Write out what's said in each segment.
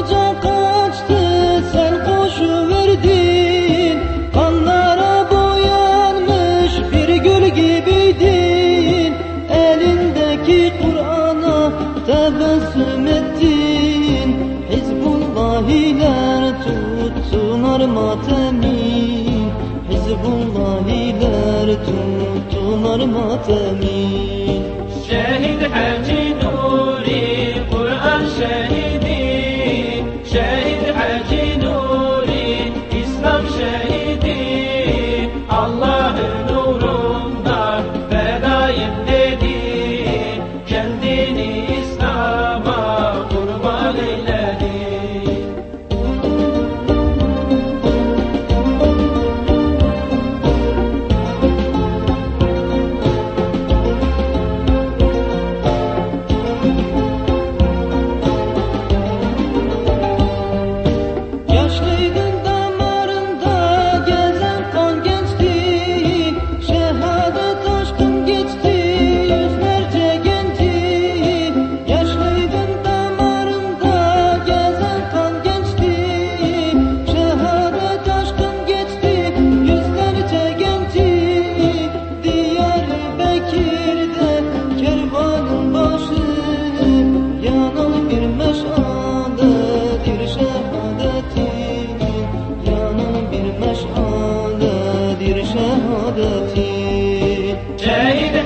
koca kaçtı sen koşu verdin. Kanlara boyanmış bir gül gibiydin. Elindeki Kur'an'a tebessüm ettin. Hizbullah ile tuttular matemi Hizbullah ile matemi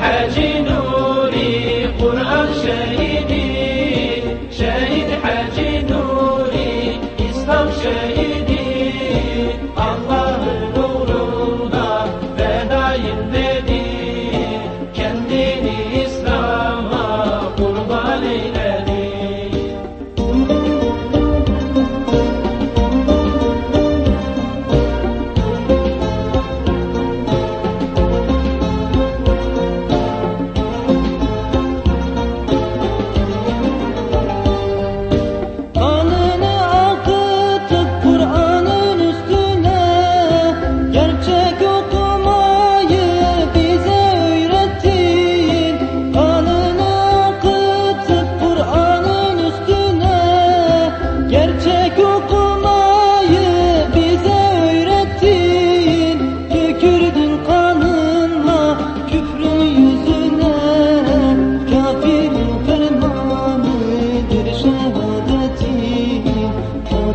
حاجي نوري قرآن شهيدي شهيد حاجي نوري إسلام شهيدي Allah nuruna fedayım dedi. Kendini İslam'a kurban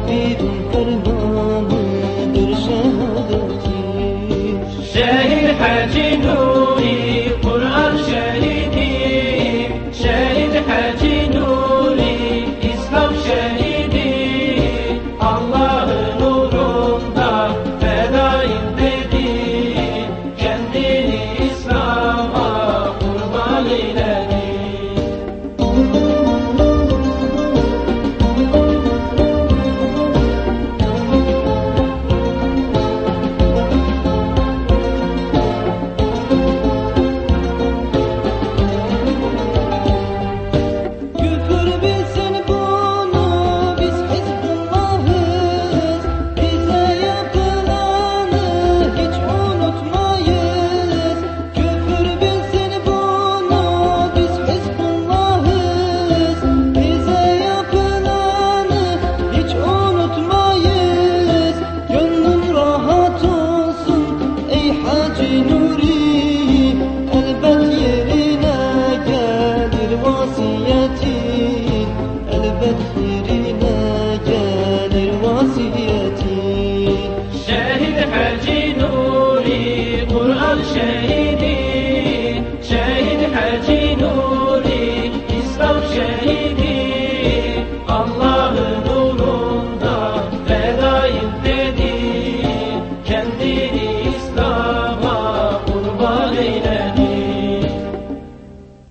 perdido un término